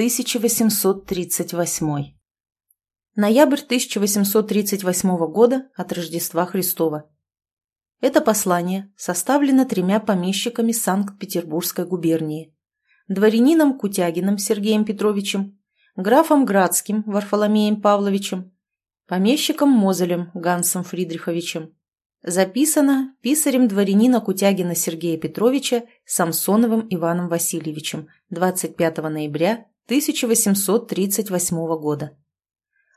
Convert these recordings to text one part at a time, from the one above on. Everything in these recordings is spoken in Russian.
1838. Ноябрь 1838 года от Рождества Христова. Это послание составлено тремя помещиками Санкт-Петербургской губернии. Дворянином Кутягиным Сергеем Петровичем, графом Градским Варфоломеем Павловичем, помещиком Мозелем Гансом Фридриховичем. Записано писарем дворянина Кутягина Сергея Петровича Самсоновым Иваном Васильевичем 25 ноября 1838 года.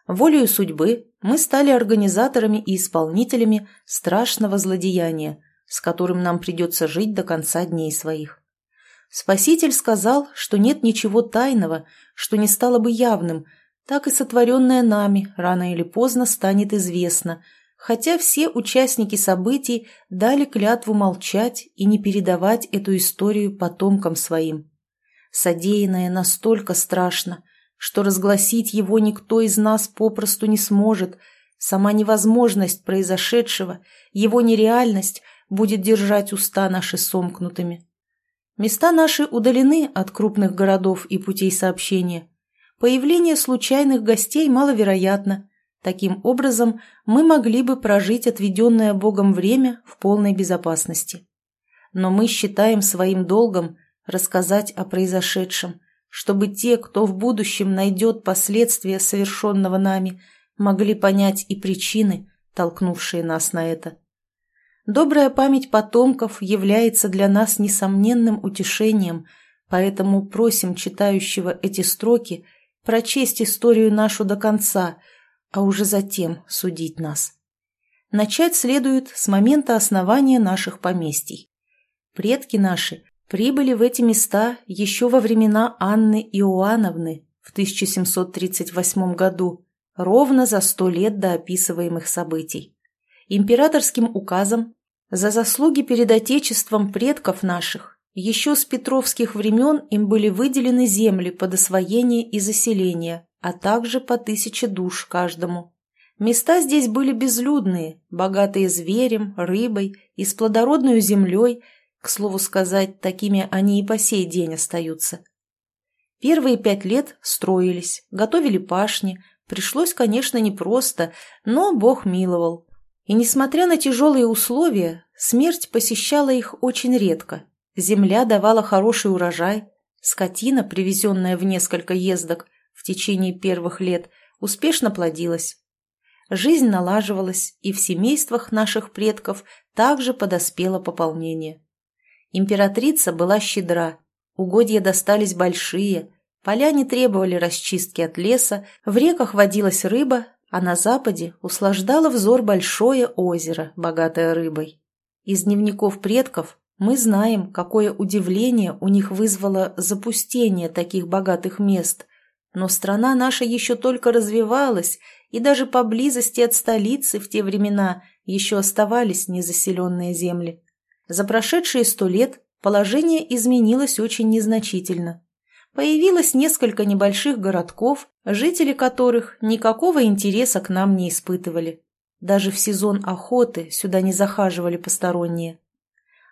Волею судьбы мы стали организаторами и исполнителями страшного злодеяния, с которым нам придется жить до конца дней своих. Спаситель сказал, что нет ничего тайного, что не стало бы явным, так и сотворенное нами рано или поздно станет известно, хотя все участники событий дали клятву молчать и не передавать эту историю потомкам своим. Содеянное настолько страшно, что разгласить его никто из нас попросту не сможет. Сама невозможность произошедшего, его нереальность будет держать уста наши сомкнутыми. Места наши удалены от крупных городов и путей сообщения. Появление случайных гостей маловероятно. Таким образом, мы могли бы прожить отведенное Богом время в полной безопасности. Но мы считаем своим долгом рассказать о произошедшем, чтобы те, кто в будущем найдет последствия совершенного нами, могли понять и причины, толкнувшие нас на это. Добрая память потомков является для нас несомненным утешением, поэтому просим читающего эти строки прочесть историю нашу до конца, а уже затем судить нас. Начать следует с момента основания наших поместий. Предки наши прибыли в эти места еще во времена Анны Иоанновны в 1738 году, ровно за сто лет до описываемых событий. Императорским указом за заслуги перед Отечеством предков наших еще с петровских времен им были выделены земли под освоение и заселение, а также по тысяче душ каждому. Места здесь были безлюдные, богатые зверем, рыбой и с плодородной землей, к слову сказать, такими они и по сей день остаются. Первые пять лет строились, готовили пашни. Пришлось, конечно, непросто, но Бог миловал. И, несмотря на тяжелые условия, смерть посещала их очень редко. Земля давала хороший урожай, скотина, привезенная в несколько ездок в течение первых лет, успешно плодилась. Жизнь налаживалась, и в семействах наших предков также подоспело пополнение. Императрица была щедра, угодья достались большие, поля не требовали расчистки от леса, в реках водилась рыба, а на западе услаждало взор большое озеро, богатое рыбой. Из дневников предков мы знаем, какое удивление у них вызвало запустение таких богатых мест, но страна наша еще только развивалась, и даже поблизости от столицы в те времена еще оставались незаселенные земли. За прошедшие сто лет положение изменилось очень незначительно. Появилось несколько небольших городков, жители которых никакого интереса к нам не испытывали. Даже в сезон охоты сюда не захаживали посторонние.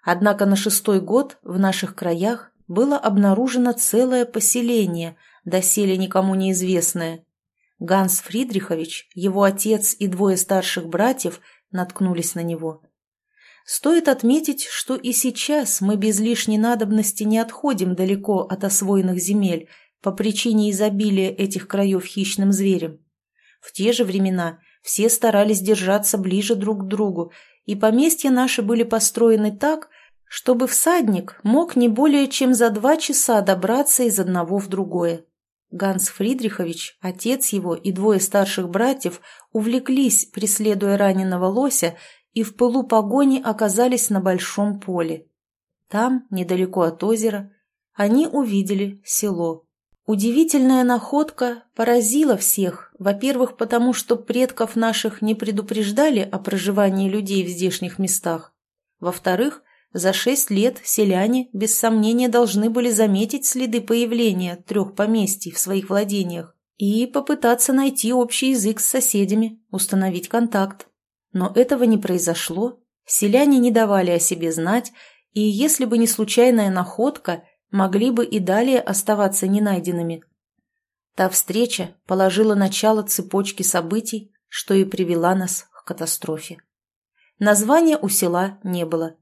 Однако на шестой год в наших краях было обнаружено целое поселение, доселе никому неизвестное. Ганс Фридрихович, его отец и двое старших братьев наткнулись на него. Стоит отметить, что и сейчас мы без лишней надобности не отходим далеко от освоенных земель по причине изобилия этих краев хищным зверем. В те же времена все старались держаться ближе друг к другу, и поместья наши были построены так, чтобы всадник мог не более чем за два часа добраться из одного в другое. Ганс Фридрихович, отец его и двое старших братьев увлеклись, преследуя раненого лося, и в пылу погони оказались на большом поле. Там, недалеко от озера, они увидели село. Удивительная находка поразила всех, во-первых, потому что предков наших не предупреждали о проживании людей в здешних местах. Во-вторых, за шесть лет селяне, без сомнения, должны были заметить следы появления трех поместий в своих владениях и попытаться найти общий язык с соседями, установить контакт. Но этого не произошло, селяне не давали о себе знать, и если бы не случайная находка, могли бы и далее оставаться ненайденными. Та встреча положила начало цепочке событий, что и привела нас к катастрофе. Названия у села не было.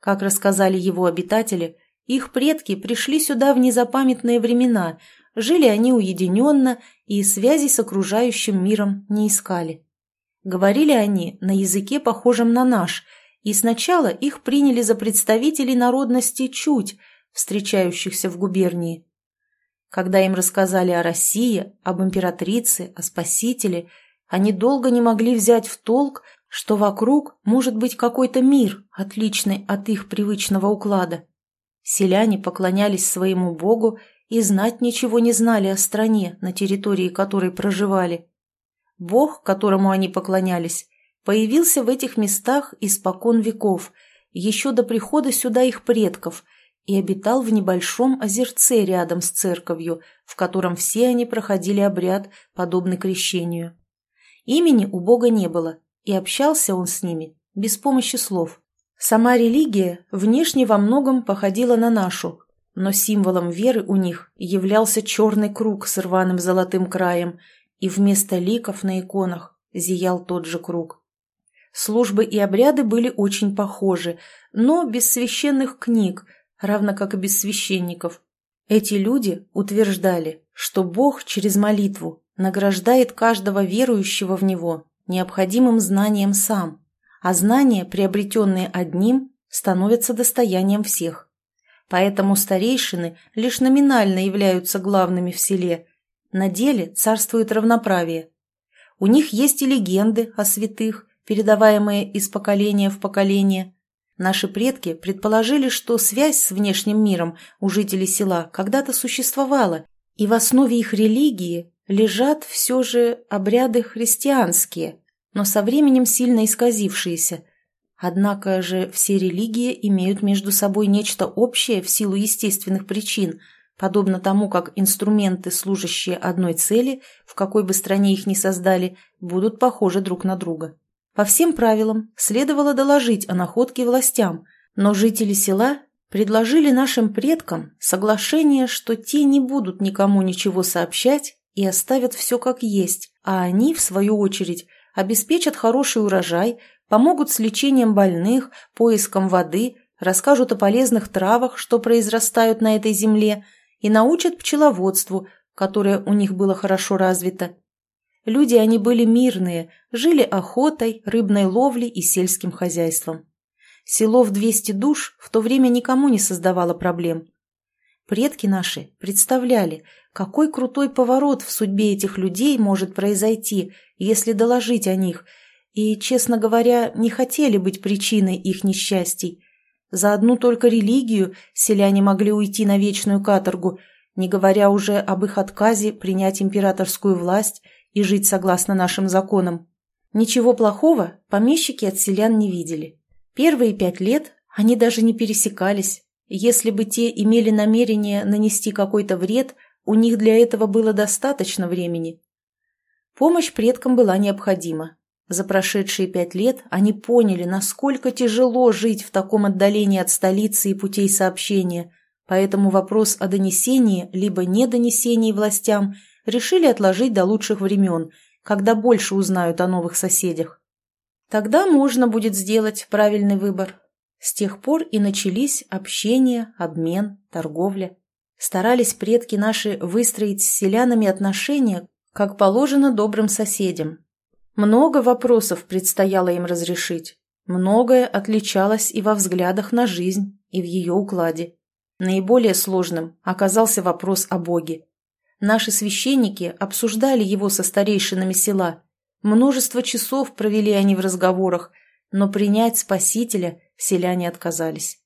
Как рассказали его обитатели, их предки пришли сюда в незапамятные времена, жили они уединенно и связи с окружающим миром не искали. Говорили они на языке, похожем на наш, и сначала их приняли за представителей народности Чуть, встречающихся в губернии. Когда им рассказали о России, об императрице, о спасителе, они долго не могли взять в толк, что вокруг может быть какой-то мир, отличный от их привычного уклада. Селяне поклонялись своему богу и знать ничего не знали о стране, на территории которой проживали. Бог, которому они поклонялись, появился в этих местах испокон веков, еще до прихода сюда их предков, и обитал в небольшом озерце рядом с церковью, в котором все они проходили обряд, подобный крещению. Имени у Бога не было, и общался он с ними без помощи слов. Сама религия внешне во многом походила на нашу, но символом веры у них являлся черный круг с рваным золотым краем, и вместо ликов на иконах зиял тот же круг. Службы и обряды были очень похожи, но без священных книг, равно как и без священников. Эти люди утверждали, что Бог через молитву награждает каждого верующего в Него необходимым знанием сам, а знания, приобретенные одним, становятся достоянием всех. Поэтому старейшины лишь номинально являются главными в селе, на деле царствует равноправие. У них есть и легенды о святых, передаваемые из поколения в поколение. Наши предки предположили, что связь с внешним миром у жителей села когда-то существовала, и в основе их религии лежат все же обряды христианские, но со временем сильно исказившиеся. Однако же все религии имеют между собой нечто общее в силу естественных причин, подобно тому, как инструменты, служащие одной цели, в какой бы стране их ни создали, будут похожи друг на друга. По всем правилам следовало доложить о находке властям, но жители села предложили нашим предкам соглашение, что те не будут никому ничего сообщать и оставят все как есть, а они, в свою очередь, обеспечат хороший урожай, помогут с лечением больных, поиском воды, расскажут о полезных травах, что произрастают на этой земле, и научат пчеловодству, которое у них было хорошо развито. Люди они были мирные, жили охотой, рыбной ловлей и сельским хозяйством. Село в 200 душ в то время никому не создавало проблем. Предки наши представляли, какой крутой поворот в судьбе этих людей может произойти, если доложить о них, и, честно говоря, не хотели быть причиной их несчастий. За одну только религию селяне могли уйти на вечную каторгу, не говоря уже об их отказе принять императорскую власть и жить согласно нашим законам. Ничего плохого помещики от селян не видели. Первые пять лет они даже не пересекались, если бы те имели намерение нанести какой-то вред, у них для этого было достаточно времени. Помощь предкам была необходима. За прошедшие пять лет они поняли, насколько тяжело жить в таком отдалении от столицы и путей сообщения, поэтому вопрос о донесении либо недонесении властям решили отложить до лучших времен, когда больше узнают о новых соседях. Тогда можно будет сделать правильный выбор. С тех пор и начались общение, обмен, торговля. Старались предки наши выстроить с селянами отношения, как положено добрым соседям. Много вопросов предстояло им разрешить. Многое отличалось и во взглядах на жизнь, и в ее укладе. Наиболее сложным оказался вопрос о Боге. Наши священники обсуждали его со старейшинами села. Множество часов провели они в разговорах, но принять Спасителя селяне отказались.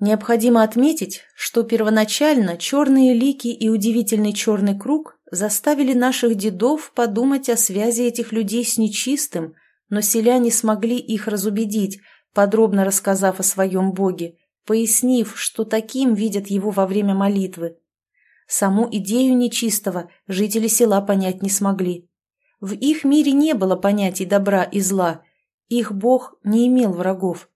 Необходимо отметить, что первоначально черные лики и удивительный черный круг заставили наших дедов подумать о связи этих людей с нечистым, но селяне смогли их разубедить, подробно рассказав о своем боге, пояснив, что таким видят его во время молитвы. Саму идею нечистого жители села понять не смогли. В их мире не было понятий добра и зла, их бог не имел врагов.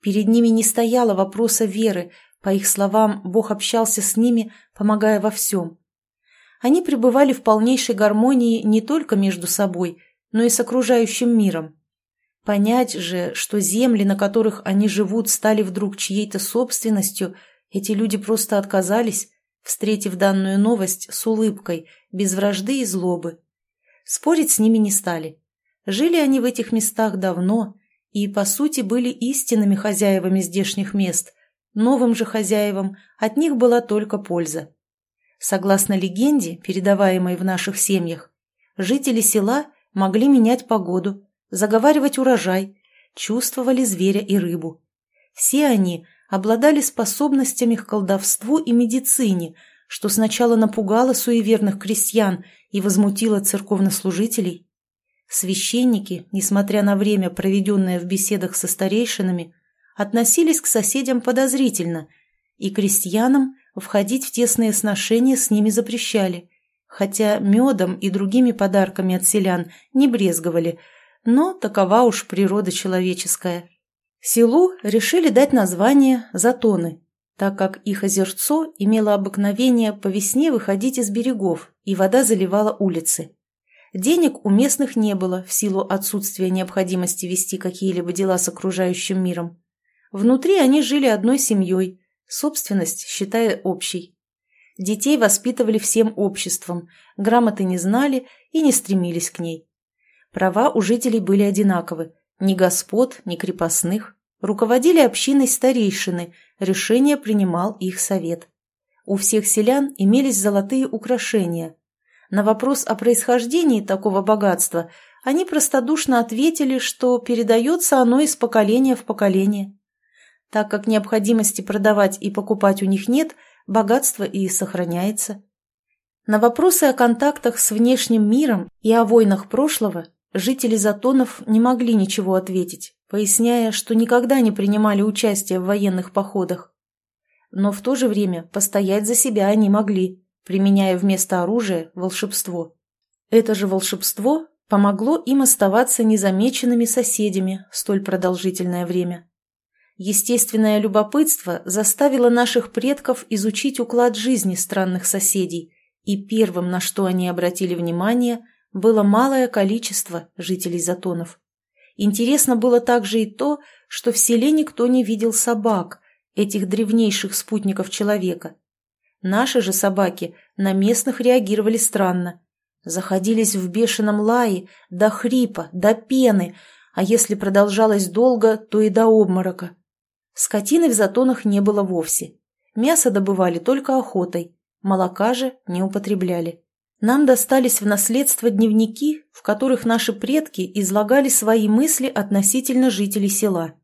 Перед ними не стояло вопроса веры, по их словам, Бог общался с ними, помогая во всем. Они пребывали в полнейшей гармонии не только между собой, но и с окружающим миром. Понять же, что земли, на которых они живут, стали вдруг чьей-то собственностью, эти люди просто отказались, встретив данную новость с улыбкой, без вражды и злобы. Спорить с ними не стали. Жили они в этих местах давно и, по сути, были истинными хозяевами здешних мест. Новым же хозяевам от них была только польза. Согласно легенде, передаваемой в наших семьях, жители села могли менять погоду, заговаривать урожай, чувствовали зверя и рыбу. Все они обладали способностями к колдовству и медицине, что сначала напугало суеверных крестьян и возмутило церковнослужителей. Священники, несмотря на время, проведенное в беседах со старейшинами, относились к соседям подозрительно, и крестьянам входить в тесные сношения с ними запрещали, хотя медом и другими подарками от селян не брезговали – но такова уж природа человеческая. Селу решили дать название Затоны, так как их озерцо имело обыкновение по весне выходить из берегов, и вода заливала улицы. Денег у местных не было в силу отсутствия необходимости вести какие-либо дела с окружающим миром. Внутри они жили одной семьей, собственность считая общей. Детей воспитывали всем обществом, грамоты не знали и не стремились к ней. Права у жителей были одинаковы. Ни господ, ни крепостных. Руководили общиной старейшины, решение принимал их совет. У всех селян имелись золотые украшения. На вопрос о происхождении такого богатства они простодушно ответили, что передается оно из поколения в поколение. Так как необходимости продавать и покупать у них нет, богатство и сохраняется. На вопросы о контактах с внешним миром и о войнах прошлого Жители Затонов не могли ничего ответить, поясняя, что никогда не принимали участие в военных походах. Но в то же время постоять за себя они могли, применяя вместо оружия волшебство. Это же волшебство помогло им оставаться незамеченными соседями столь продолжительное время. Естественное любопытство заставило наших предков изучить уклад жизни странных соседей, и первым, на что они обратили внимание – было малое количество жителей Затонов. Интересно было также и то, что в селе никто не видел собак, этих древнейших спутников человека. Наши же собаки на местных реагировали странно. Заходились в бешеном лае до хрипа, до пены, а если продолжалось долго, то и до обморока. Скотины в затонах не было вовсе. Мясо добывали только охотой, молока же не употребляли. Нам достались в наследство дневники, в которых наши предки излагали свои мысли относительно жителей села.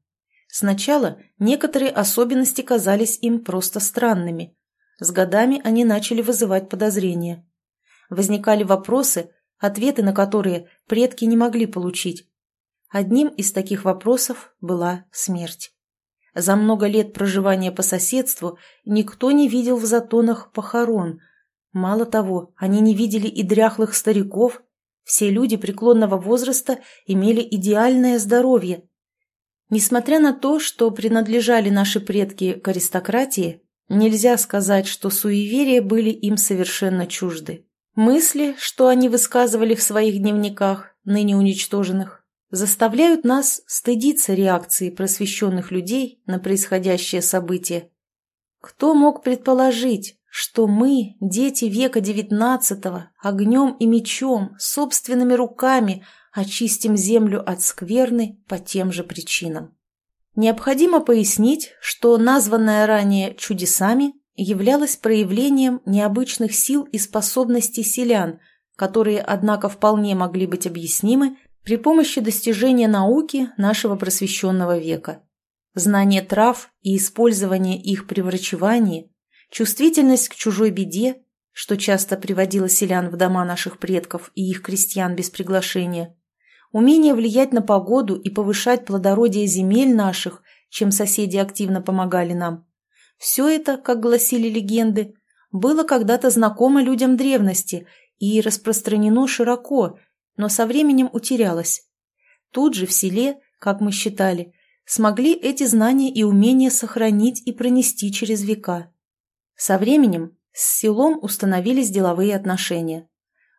Сначала некоторые особенности казались им просто странными. С годами они начали вызывать подозрения. Возникали вопросы, ответы на которые предки не могли получить. Одним из таких вопросов была смерть. За много лет проживания по соседству никто не видел в затонах похорон – Мало того, они не видели и дряхлых стариков. Все люди преклонного возраста имели идеальное здоровье. Несмотря на то, что принадлежали наши предки к аристократии, нельзя сказать, что суеверия были им совершенно чужды. Мысли, что они высказывали в своих дневниках, ныне уничтоженных, заставляют нас стыдиться реакции просвещенных людей на происходящее событие. Кто мог предположить, что мы, дети века девятнадцатого, огнем и мечом, собственными руками очистим землю от скверны по тем же причинам. Необходимо пояснить, что названное ранее чудесами являлось проявлением необычных сил и способностей селян, которые, однако, вполне могли быть объяснимы при помощи достижения науки нашего просвещенного века. Знание трав и использование их при врачевании чувствительность к чужой беде, что часто приводило селян в дома наших предков и их крестьян без приглашения, умение влиять на погоду и повышать плодородие земель наших, чем соседи активно помогали нам. Все это, как гласили легенды, было когда-то знакомо людям древности и распространено широко, но со временем утерялось. Тут же в селе, как мы считали, смогли эти знания и умения сохранить и пронести через века. Со временем с селом установились деловые отношения.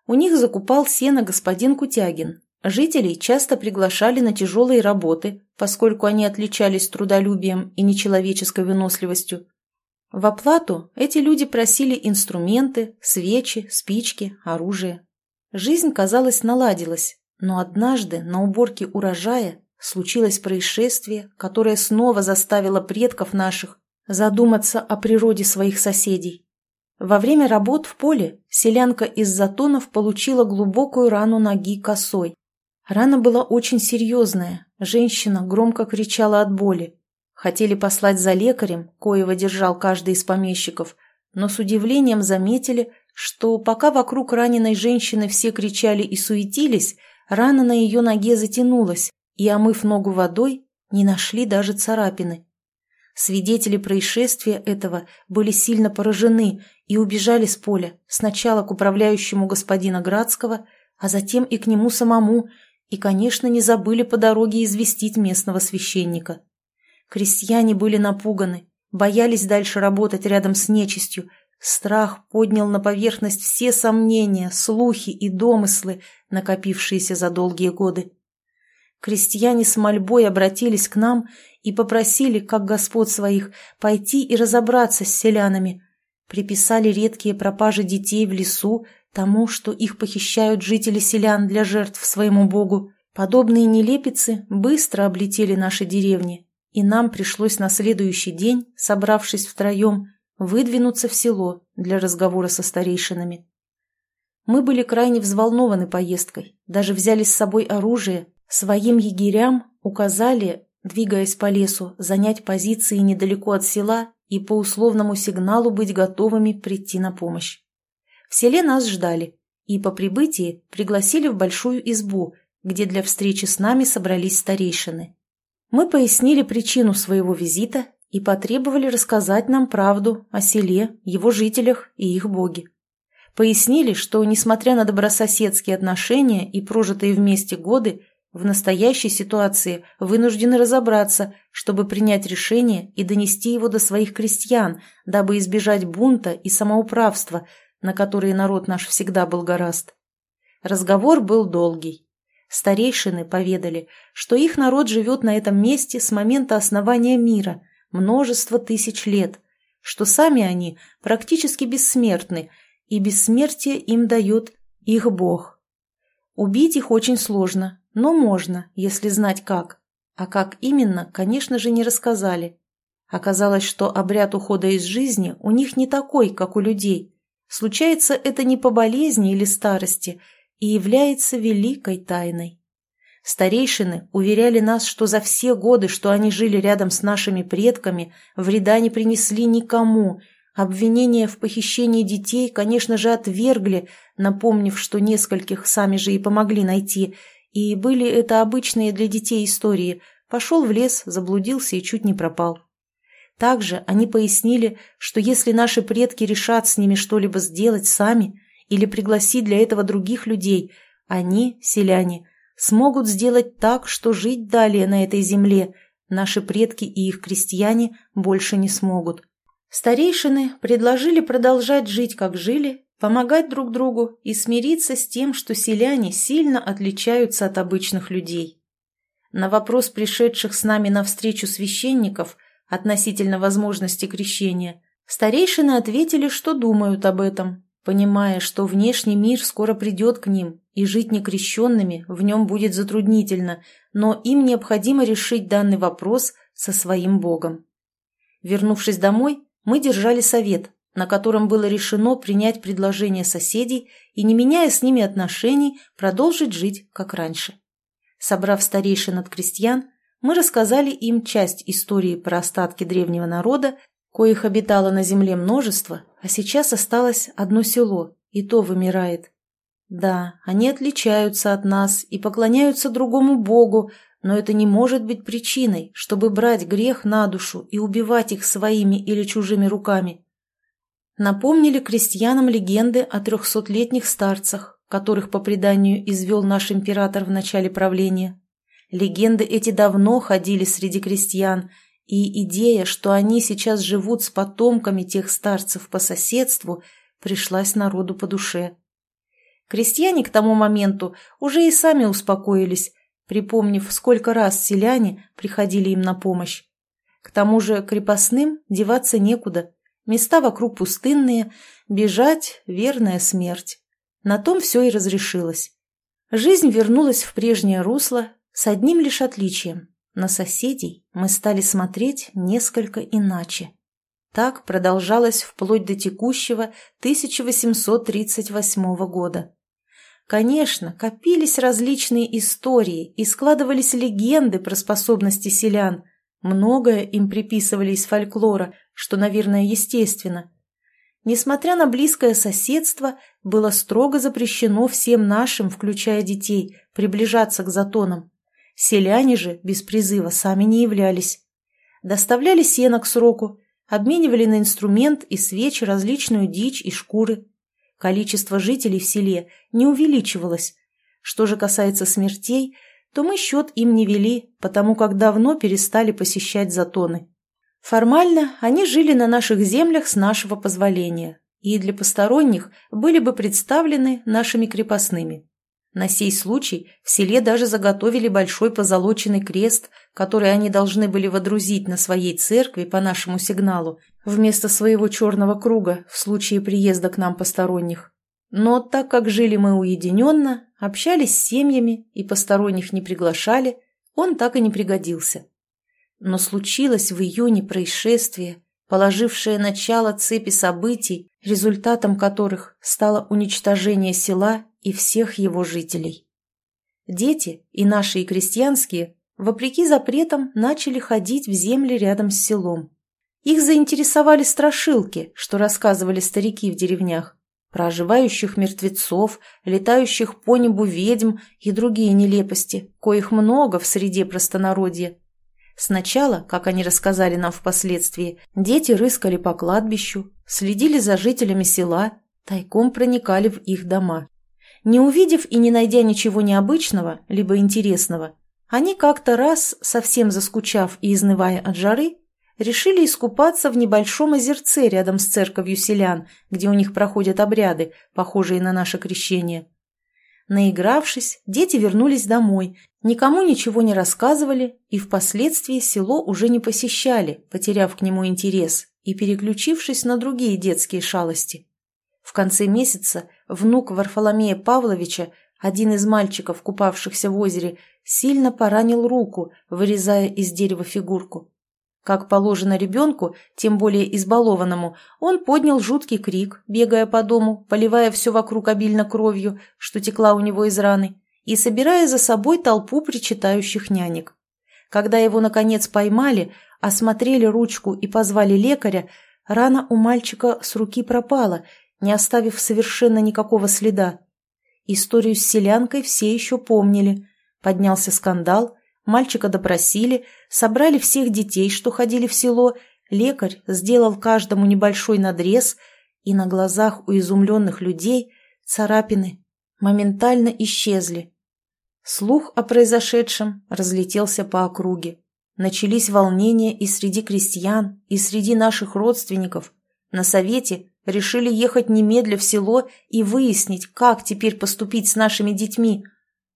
У них закупал сено господин Кутягин. Жителей часто приглашали на тяжелые работы, поскольку они отличались трудолюбием и нечеловеческой выносливостью. В оплату эти люди просили инструменты, свечи, спички, оружие. Жизнь, казалось, наладилась, но однажды на уборке урожая случилось происшествие, которое снова заставило предков наших задуматься о природе своих соседей. Во время работ в поле селянка из Затонов получила глубокую рану ноги косой. Рана была очень серьезная, женщина громко кричала от боли. Хотели послать за лекарем, коего держал каждый из помещиков, но с удивлением заметили, что пока вокруг раненой женщины все кричали и суетились, рана на ее ноге затянулась, и, омыв ногу водой, не нашли даже царапины. Свидетели происшествия этого были сильно поражены и убежали с поля, сначала к управляющему господина Градского, а затем и к нему самому, и, конечно, не забыли по дороге известить местного священника. Крестьяне были напуганы, боялись дальше работать рядом с нечистью. Страх поднял на поверхность все сомнения, слухи и домыслы, накопившиеся за долгие годы. Крестьяне с мольбой обратились к нам и попросили, как господ своих, пойти и разобраться с селянами. Приписали редкие пропажи детей в лесу тому, что их похищают жители селян для жертв своему богу. Подобные нелепицы быстро облетели наши деревни, и нам пришлось на следующий день, собравшись втроем, выдвинуться в село для разговора со старейшинами. Мы были крайне взволнованы поездкой, даже взяли с собой оружие, своим егерям указали, двигаясь по лесу, занять позиции недалеко от села и по условному сигналу быть готовыми прийти на помощь. В селе нас ждали, и по прибытии пригласили в большую избу, где для встречи с нами собрались старейшины. Мы пояснили причину своего визита и потребовали рассказать нам правду о селе, его жителях и их боге. Пояснили, что, несмотря на добрососедские отношения и прожитые вместе годы, в настоящей ситуации вынуждены разобраться, чтобы принять решение и донести его до своих крестьян, дабы избежать бунта и самоуправства, на которые народ наш всегда был гораст. Разговор был долгий. Старейшины поведали, что их народ живет на этом месте с момента основания мира, множество тысяч лет, что сами они практически бессмертны, и бессмертие им дает их Бог. Убить их очень сложно, но можно, если знать как. А как именно, конечно же, не рассказали. Оказалось, что обряд ухода из жизни у них не такой, как у людей. Случается это не по болезни или старости – и является великой тайной. Старейшины уверяли нас, что за все годы, что они жили рядом с нашими предками, вреда не принесли никому. Обвинения в похищении детей, конечно же, отвергли, напомнив, что нескольких сами же и помогли найти, и были это обычные для детей истории. Пошел в лес, заблудился и чуть не пропал. Также они пояснили, что если наши предки решат с ними что-либо сделать сами, или пригласить для этого других людей, они, селяне, смогут сделать так, что жить далее на этой земле наши предки и их крестьяне больше не смогут. Старейшины предложили продолжать жить, как жили, помогать друг другу и смириться с тем, что селяне сильно отличаются от обычных людей. На вопрос пришедших с нами навстречу священников относительно возможности крещения, старейшины ответили, что думают об этом, понимая, что внешний мир скоро придет к ним, и жить некрещенными в нем будет затруднительно, но им необходимо решить данный вопрос со своим Богом. Вернувшись домой, мы держали совет, на котором было решено принять предложение соседей и, не меняя с ними отношений, продолжить жить, как раньше. Собрав старейшин от крестьян, мы рассказали им часть истории про остатки древнего народа коих обитало на земле множество, а сейчас осталось одно село, и то вымирает. Да, они отличаются от нас и поклоняются другому богу, но это не может быть причиной, чтобы брать грех на душу и убивать их своими или чужими руками. Напомнили крестьянам легенды о трехсотлетних старцах, которых по преданию извел наш император в начале правления. Легенды эти давно ходили среди крестьян и идея, что они сейчас живут с потомками тех старцев по соседству, пришлась народу по душе. Крестьяне к тому моменту уже и сами успокоились, припомнив, сколько раз селяне приходили им на помощь. К тому же крепостным деваться некуда, места вокруг пустынные, бежать — верная смерть. На том все и разрешилось. Жизнь вернулась в прежнее русло с одним лишь отличием. На соседей мы стали смотреть несколько иначе. Так продолжалось вплоть до текущего 1838 года. Конечно, копились различные истории и складывались легенды про способности селян. Многое им приписывали из фольклора, что, наверное, естественно. Несмотря на близкое соседство, было строго запрещено всем нашим, включая детей, приближаться к затонам. Селяне же без призыва сами не являлись. Доставляли сено к сроку, обменивали на инструмент и свечи различную дичь и шкуры количество жителей в селе не увеличивалось. Что же касается смертей, то мы счет им не вели, потому как давно перестали посещать затоны. Формально они жили на наших землях с нашего позволения, и для посторонних были бы представлены нашими крепостными. На сей случай в селе даже заготовили большой позолоченный крест, который они должны были водрузить на своей церкви по нашему сигналу, вместо своего черного круга в случае приезда к нам посторонних. Но так как жили мы уединенно, общались с семьями и посторонних не приглашали, он так и не пригодился. Но случилось в июне происшествие, положившее начало цепи событий, результатом которых стало уничтожение села и всех его жителей. Дети, и наши, и крестьянские, вопреки запретам, начали ходить в земли рядом с селом. Их заинтересовали страшилки, что рассказывали старики в деревнях, про оживающих мертвецов, летающих по небу ведьм и другие нелепости, коих много в среде простонародья. Сначала, как они рассказали нам впоследствии, дети рыскали по кладбищу, следили за жителями села, тайком проникали в их дома. Не увидев и не найдя ничего необычного, либо интересного, они как-то раз, совсем заскучав и изнывая от жары, решили искупаться в небольшом озерце рядом с церковью селян, где у них проходят обряды, похожие на наше крещение. Наигравшись, дети вернулись домой, никому ничего не рассказывали и впоследствии село уже не посещали, потеряв к нему интерес и переключившись на другие детские шалости. В конце месяца внук Варфоломея Павловича, один из мальчиков, купавшихся в озере, сильно поранил руку, вырезая из дерева фигурку. Как положено ребенку, тем более избалованному, он поднял жуткий крик, бегая по дому, поливая все вокруг обильно кровью, что текла у него из раны, и собирая за собой толпу причитающих нянек. Когда его, наконец, поймали, осмотрели ручку и позвали лекаря, рана у мальчика с руки пропала, не оставив совершенно никакого следа. Историю с селянкой все еще помнили. Поднялся скандал, Мальчика допросили, собрали всех детей, что ходили в село, лекарь сделал каждому небольшой надрез, и на глазах у изумленных людей царапины моментально исчезли. Слух о произошедшем разлетелся по округе. Начались волнения и среди крестьян, и среди наших родственников. На совете решили ехать немедля в село и выяснить, как теперь поступить с нашими детьми.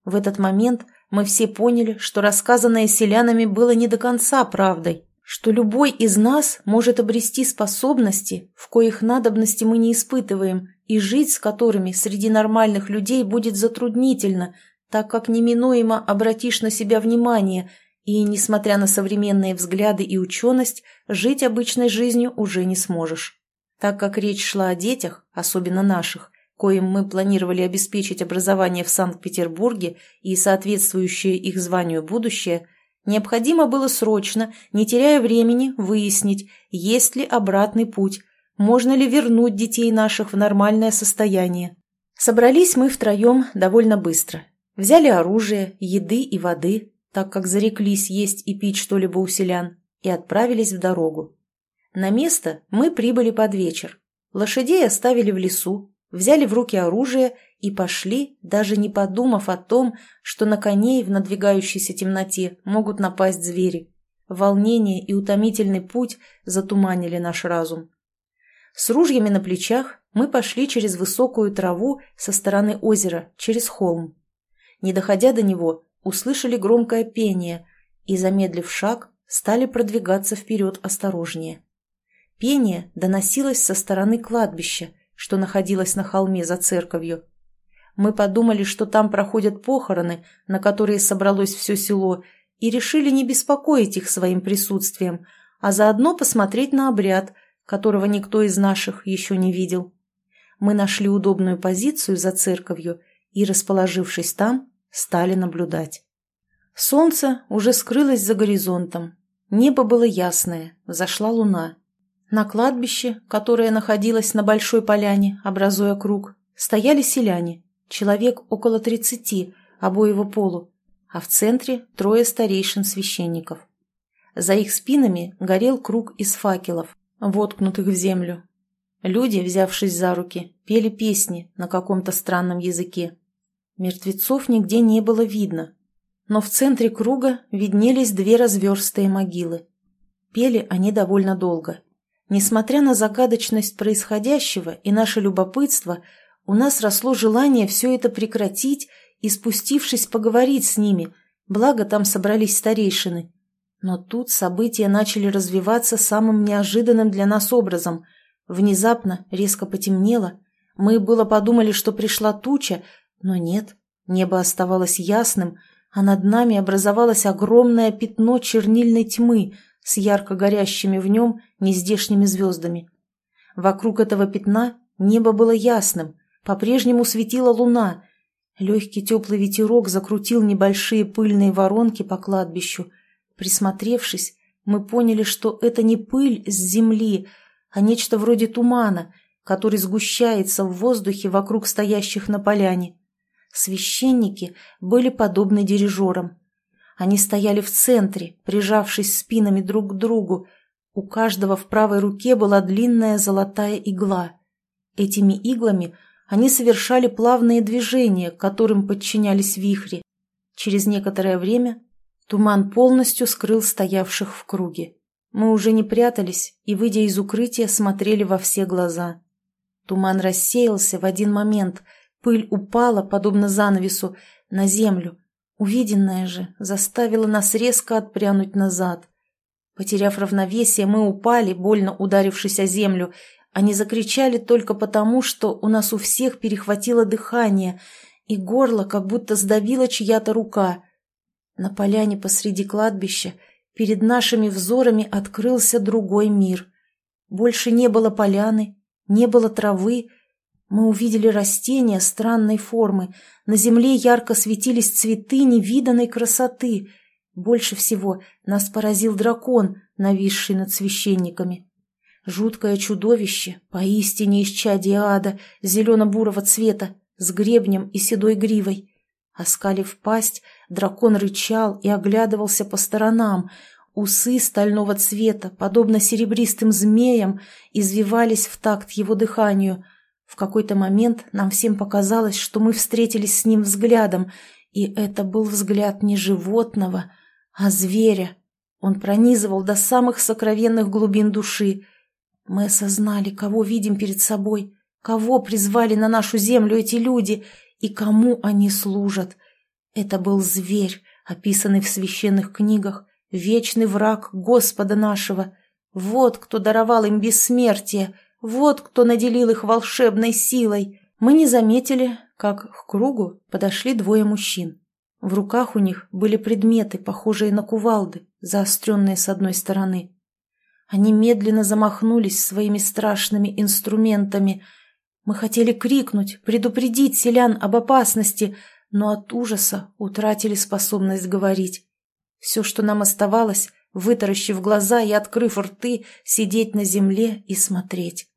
В этот момент мы все поняли, что рассказанное селянами было не до конца правдой, что любой из нас может обрести способности, в коих надобности мы не испытываем, и жить с которыми среди нормальных людей будет затруднительно, так как неминуемо обратишь на себя внимание и, несмотря на современные взгляды и ученость, жить обычной жизнью уже не сможешь. Так как речь шла о детях, особенно наших, коим мы планировали обеспечить образование в Санкт-Петербурге и соответствующее их званию будущее, необходимо было срочно, не теряя времени, выяснить, есть ли обратный путь, можно ли вернуть детей наших в нормальное состояние. Собрались мы втроем довольно быстро. Взяли оружие, еды и воды, так как зареклись есть и пить что-либо у селян, и отправились в дорогу. На место мы прибыли под вечер. Лошадей оставили в лесу, взяли в руки оружие и пошли, даже не подумав о том, что на коней в надвигающейся темноте могут напасть звери. волнение и утомительный путь затуманили наш разум. С ружьями на плечах мы пошли через высокую траву со стороны озера, через холм. Не доходя до него, услышали громкое пение и, замедлив шаг, стали продвигаться вперед осторожнее. Пение доносилось со стороны кладбища, что находилось на холме за церковью. Мы подумали, что там проходят похороны, на которые собралось все село, и решили не беспокоить их своим присутствием, а заодно посмотреть на обряд, которого никто из наших еще не видел. Мы нашли удобную позицию за церковью и, расположившись там, стали наблюдать. Солнце уже скрылось за горизонтом. Небо было ясное, взошла луна. На кладбище, которое находилось на большой поляне, образуя круг, стояли селяне, человек около тридцати, обоего полу, а в центре трое старейшин-священников. За их спинами горел круг из факелов, воткнутых в землю. Люди, взявшись за руки, пели песни на каком-то странном языке. Мертвецов нигде не было видно, но в центре круга виднелись две разверстые могилы. Пели они довольно долго. Несмотря на загадочность происходящего и наше любопытство, у нас росло желание все это прекратить и, спустившись, поговорить с ними, благо там собрались старейшины. Но тут события начали развиваться самым неожиданным для нас образом. Внезапно резко потемнело. Мы было подумали, что пришла туча, но нет, небо оставалось ясным, а над нами образовалось огромное пятно чернильной тьмы с ярко горящими в нем нездешними звездами. Вокруг этого пятна небо было ясным, по-прежнему светила луна. Легкий теплый ветерок закрутил небольшие пыльные воронки по кладбищу. Присмотревшись, мы поняли, что это не пыль с земли, а нечто вроде тумана, который сгущается в воздухе вокруг стоящих на поляне. Священники были подобны дирижерам. Они стояли в центре, прижавшись спинами друг к другу. У каждого в правой руке была длинная золотая игла. Этими иглами они совершали плавные движения, которым подчинялись вихри. Через некоторое время туман полностью скрыл стоявших в круге. Мы уже не прятались и, выйдя из укрытия, смотрели во все глаза. Туман рассеялся в один момент, пыль упала, подобно занавесу, на землю, Увиденное же заставило нас резко отпрянуть назад. Потеряв равновесие, мы упали, больно ударившись о землю. Они закричали только потому, что у нас у всех перехватило дыхание, и горло как будто сдавила чья-то рука. На поляне посреди кладбища перед нашими взорами открылся другой мир. Больше не было поляны, не было травы, мы увидели растения странной формы. На земле ярко светились цветы невиданной красоты. Больше всего нас поразил дракон, нависший над священниками. Жуткое чудовище, поистине исчадие ада, зелено-бурого цвета, с гребнем и седой гривой. Оскалив пасть, дракон рычал и оглядывался по сторонам. Усы стального цвета, подобно серебристым змеям, извивались в такт его дыханию — в какой-то момент нам всем показалось, что мы встретились с ним взглядом, и это был взгляд не животного, а зверя. Он пронизывал до самых сокровенных глубин души. Мы осознали, кого видим перед собой, кого призвали на нашу землю эти люди и кому они служат. Это был зверь, описанный в священных книгах, вечный враг Господа нашего. Вот кто даровал им бессмертие — вот кто наделил их волшебной силой. Мы не заметили, как к кругу подошли двое мужчин. В руках у них были предметы, похожие на кувалды, заостренные с одной стороны. Они медленно замахнулись своими страшными инструментами. Мы хотели крикнуть, предупредить селян об опасности, но от ужаса утратили способность говорить. Все, что нам оставалось, вытаращив глаза и открыв рты, сидеть на земле и смотреть.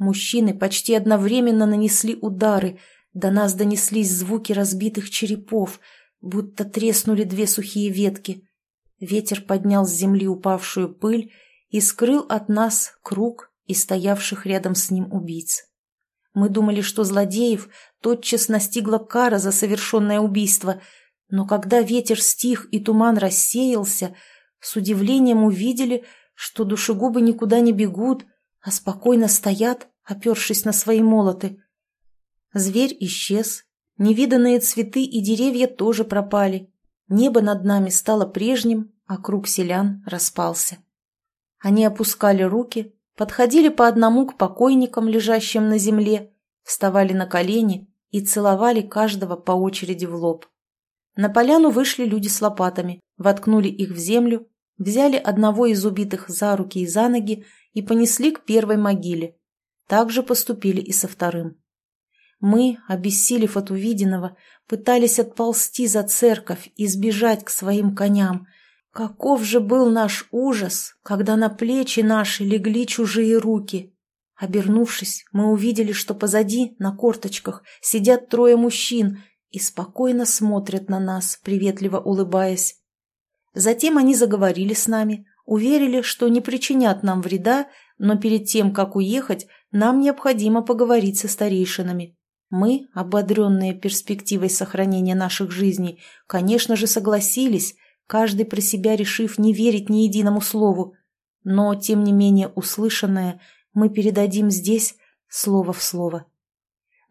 Мужчины почти одновременно нанесли удары, до нас донеслись звуки разбитых черепов, будто треснули две сухие ветки. Ветер поднял с земли упавшую пыль и скрыл от нас круг и стоявших рядом с ним убийц. Мы думали, что злодеев тотчас настигла кара за совершенное убийство, но когда ветер стих и туман рассеялся, с удивлением увидели, что душегубы никуда не бегут, а спокойно стоят, опершись на свои молоты. Зверь исчез, невиданные цветы и деревья тоже пропали, небо над нами стало прежним, а круг селян распался. Они опускали руки, подходили по одному к покойникам, лежащим на земле, вставали на колени и целовали каждого по очереди в лоб. На поляну вышли люди с лопатами, воткнули их в землю, взяли одного из убитых за руки и за ноги и понесли к первой могиле. Так же поступили и со вторым. Мы, обессилев от увиденного, пытались отползти за церковь и сбежать к своим коням. Каков же был наш ужас, когда на плечи наши легли чужие руки. Обернувшись, мы увидели, что позади, на корточках, сидят трое мужчин и спокойно смотрят на нас, приветливо улыбаясь. Затем они заговорили с нами, уверили, что не причинят нам вреда, но перед тем, как уехать, нам необходимо поговорить со старейшинами. Мы, ободренные перспективой сохранения наших жизней, конечно же согласились, каждый про себя решив не верить ни единому слову. Но, тем не менее, услышанное мы передадим здесь слово в слово.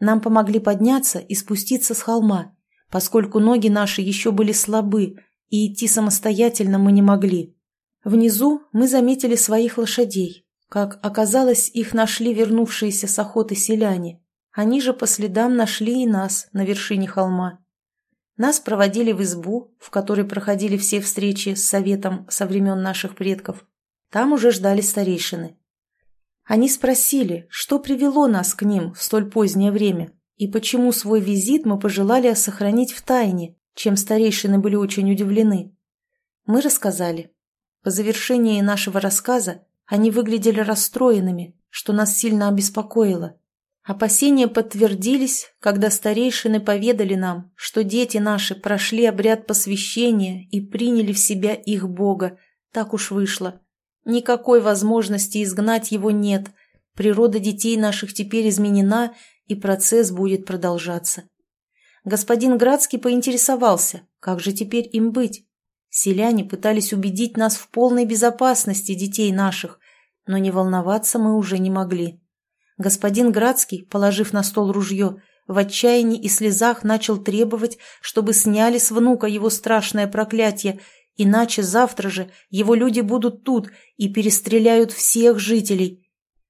Нам помогли подняться и спуститься с холма, поскольку ноги наши еще были слабы, и идти самостоятельно мы не могли. Внизу мы заметили своих лошадей. Как оказалось, их нашли вернувшиеся с охоты селяне. Они же по следам нашли и нас на вершине холма. Нас проводили в избу, в которой проходили все встречи с советом со времен наших предков. Там уже ждали старейшины. Они спросили, что привело нас к ним в столь позднее время, и почему свой визит мы пожелали сохранить в тайне, чем старейшины были очень удивлены. Мы рассказали. По завершении нашего рассказа они выглядели расстроенными, что нас сильно обеспокоило. Опасения подтвердились, когда старейшины поведали нам, что дети наши прошли обряд посвящения и приняли в себя их Бога. Так уж вышло. Никакой возможности изгнать его нет. Природа детей наших теперь изменена, и процесс будет продолжаться. Господин Градский поинтересовался, как же теперь им быть. Селяне пытались убедить нас в полной безопасности детей наших, но не волноваться мы уже не могли. Господин Градский, положив на стол ружье, в отчаянии и слезах начал требовать, чтобы сняли с внука его страшное проклятие, иначе завтра же его люди будут тут и перестреляют всех жителей.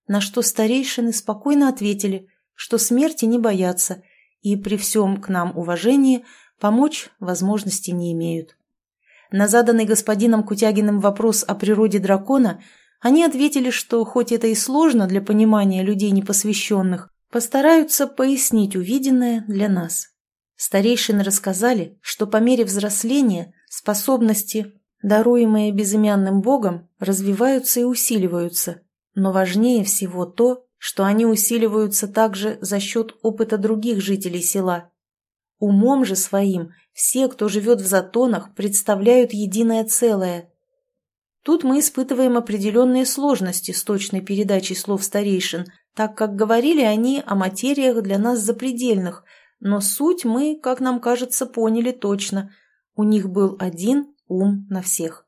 На что старейшины спокойно ответили, что смерти не боятся и при всем к нам уважении помочь возможности не имеют. На заданный господином Кутягиным вопрос о природе дракона – они ответили, что хоть это и сложно для понимания людей непосвященных, постараются пояснить увиденное для нас. Старейшины рассказали, что по мере взросления способности, даруемые безымянным богом, развиваются и усиливаются, но важнее всего то, что они усиливаются также за счет опыта других жителей села. Умом же своим все, кто живет в затонах, представляют единое целое, Тут мы испытываем определенные сложности с точной передачей слов старейшин, так как говорили они о материях для нас запредельных, но суть мы, как нам кажется, поняли точно. У них был один ум на всех.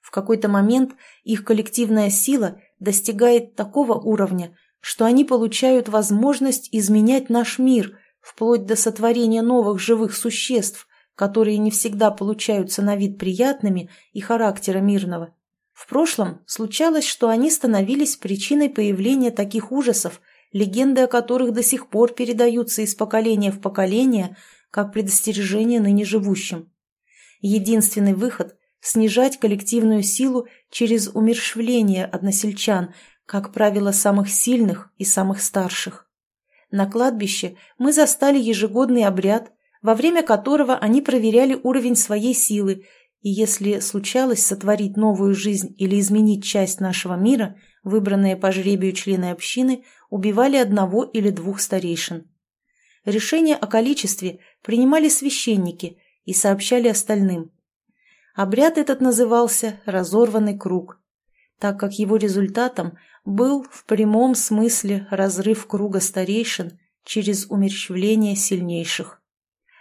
В какой-то момент их коллективная сила достигает такого уровня, что они получают возможность изменять наш мир, вплоть до сотворения новых живых существ, которые не всегда получаются на вид приятными и характера мирного. В прошлом случалось, что они становились причиной появления таких ужасов, легенды о которых до сих пор передаются из поколения в поколение, как предостережение ныне живущим. Единственный выход – снижать коллективную силу через умершвление односельчан, как правило, самых сильных и самых старших. На кладбище мы застали ежегодный обряд, во время которого они проверяли уровень своей силы, и если случалось сотворить новую жизнь или изменить часть нашего мира, выбранные по жребию члены общины убивали одного или двух старейшин. Решение о количестве принимали священники и сообщали остальным. Обряд этот назывался «разорванный круг», так как его результатом был в прямом смысле разрыв круга старейшин через умерщвление сильнейших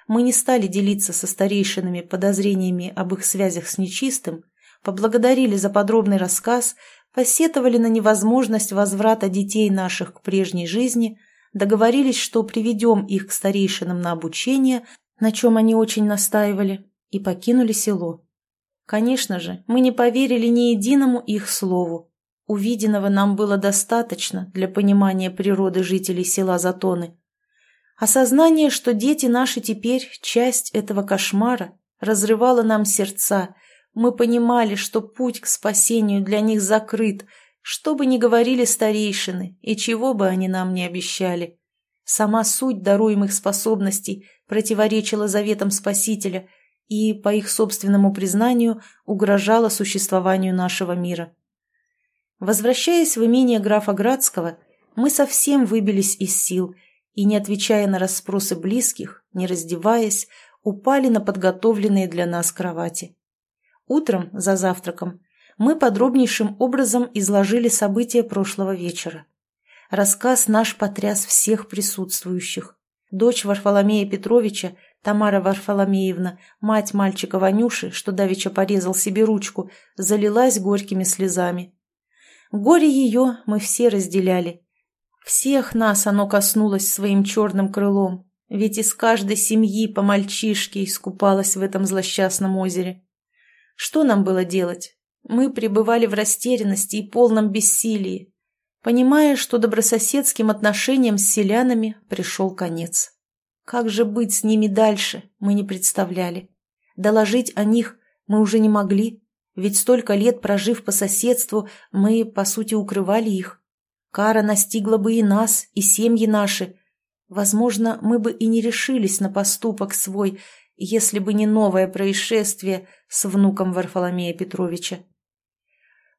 мы не стали делиться со старейшинами подозрениями об их связях с нечистым, поблагодарили за подробный рассказ, посетовали на невозможность возврата детей наших к прежней жизни, договорились, что приведем их к старейшинам на обучение, на чем они очень настаивали, и покинули село. Конечно же, мы не поверили ни единому их слову. Увиденного нам было достаточно для понимания природы жителей села Затоны. Осознание, что дети наши теперь часть этого кошмара, разрывало нам сердца. Мы понимали, что путь к спасению для них закрыт, что бы ни говорили старейшины и чего бы они нам не обещали. Сама суть даруемых способностей противоречила заветам Спасителя и, по их собственному признанию, угрожала существованию нашего мира. Возвращаясь в имение графа Градского, мы совсем выбились из сил и, не отвечая на расспросы близких, не раздеваясь, упали на подготовленные для нас кровати. Утром, за завтраком, мы подробнейшим образом изложили события прошлого вечера. Рассказ наш потряс всех присутствующих. Дочь Варфоломея Петровича, Тамара Варфоломеевна, мать мальчика Ванюши, что давеча порезал себе ручку, залилась горькими слезами. Горе ее мы все разделяли. Всех нас оно коснулось своим черным крылом, ведь из каждой семьи по мальчишке искупалась в этом злосчастном озере. Что нам было делать? Мы пребывали в растерянности и полном бессилии, понимая, что добрососедским отношениям с селянами пришел конец. Как же быть с ними дальше, мы не представляли. Доложить о них мы уже не могли, ведь столько лет прожив по соседству, мы, по сути, укрывали их. Кара настигла бы и нас, и семьи наши. Возможно, мы бы и не решились на поступок свой, если бы не новое происшествие с внуком Варфоломея Петровича.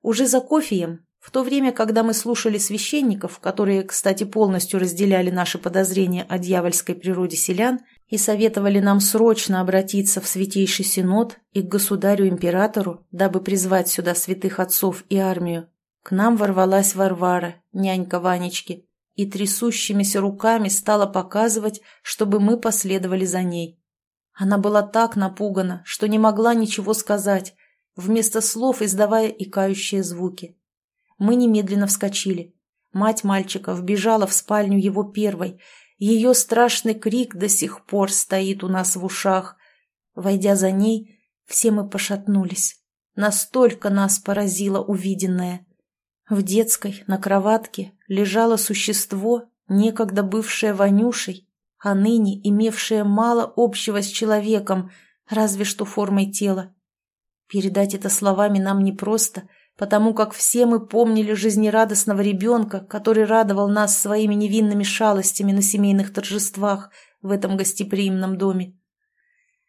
Уже за кофеем, в то время, когда мы слушали священников, которые, кстати, полностью разделяли наши подозрения о дьявольской природе селян, и советовали нам срочно обратиться в Святейший Синод и к государю-императору, дабы призвать сюда святых отцов и армию. К нам ворвалась Варвара, нянька Ванечки, и трясущимися руками стала показывать, чтобы мы последовали за ней. Она была так напугана, что не могла ничего сказать, вместо слов издавая икающие звуки. Мы немедленно вскочили. Мать мальчика вбежала в спальню его первой – ее страшный крик до сих пор стоит у нас в ушах. Войдя за ней, все мы пошатнулись. Настолько нас поразило увиденное. В детской, на кроватке, лежало существо, некогда бывшее Ванюшей, а ныне имевшее мало общего с человеком, разве что формой тела. Передать это словами нам непросто, потому как все мы помнили жизнерадостного ребенка, который радовал нас своими невинными шалостями на семейных торжествах в этом гостеприимном доме.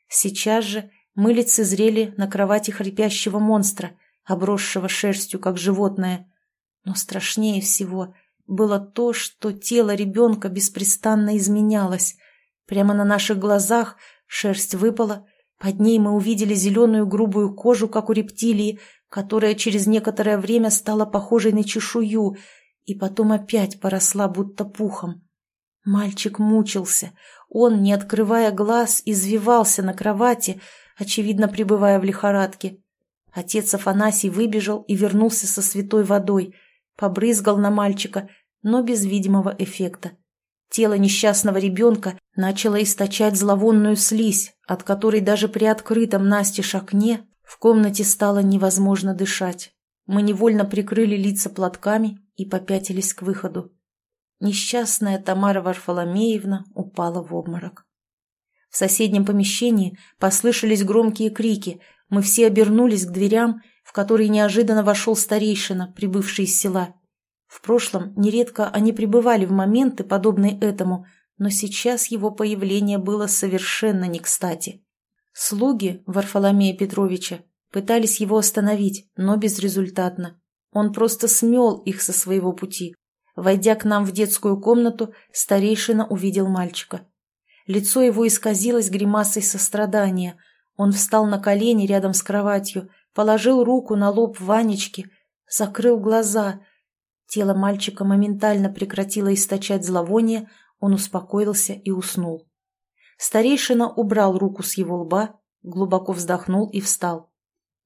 Сейчас же мы лицезрели на кровати хрипящего монстра, обросшего шерстью, как животное. Но страшнее всего было то, что тело ребенка беспрестанно изменялось. Прямо на наших глазах шерсть выпала, под ней мы увидели зеленую грубую кожу, как у рептилии, которая через некоторое время стала похожей на чешую и потом опять поросла будто пухом. Мальчик мучился. Он, не открывая глаз, извивался на кровати, очевидно, пребывая в лихорадке. Отец Афанасий выбежал и вернулся со святой водой, побрызгал на мальчика, но без видимого эффекта. Тело несчастного ребенка начало источать зловонную слизь, от которой даже при открытом настежь окне в комнате стало невозможно дышать. Мы невольно прикрыли лица платками и попятились к выходу. Несчастная Тамара Варфоломеевна упала в обморок. В соседнем помещении послышались громкие крики. Мы все обернулись к дверям, в которые неожиданно вошел старейшина, прибывший из села. В прошлом нередко они пребывали в моменты, подобные этому, но сейчас его появление было совершенно не кстати. Слуги Варфоломея Петровича пытались его остановить, но безрезультатно. Он просто смел их со своего пути. Войдя к нам в детскую комнату, старейшина увидел мальчика. Лицо его исказилось гримасой сострадания. Он встал на колени рядом с кроватью, положил руку на лоб Ванечки, закрыл глаза. Тело мальчика моментально прекратило источать зловоние, он успокоился и уснул. Старейшина убрал руку с его лба, глубоко вздохнул и встал.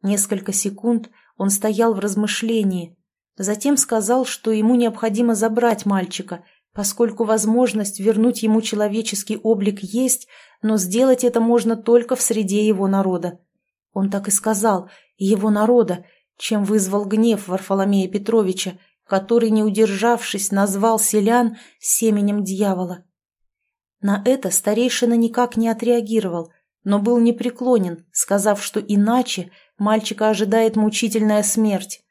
Несколько секунд он стоял в размышлении, затем сказал, что ему необходимо забрать мальчика, поскольку возможность вернуть ему человеческий облик есть, но сделать это можно только в среде его народа. Он так и сказал «его народа», чем вызвал гнев Варфоломея Петровича, который, не удержавшись, назвал селян семенем дьявола. На это старейшина никак не отреагировал, но был непреклонен, сказав, что иначе мальчика ожидает мучительная смерть.